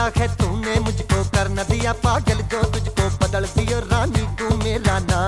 क्या है तूने मुझको कर न दिया पागल जो तुझको बदल दियो रानी तू मेरा ना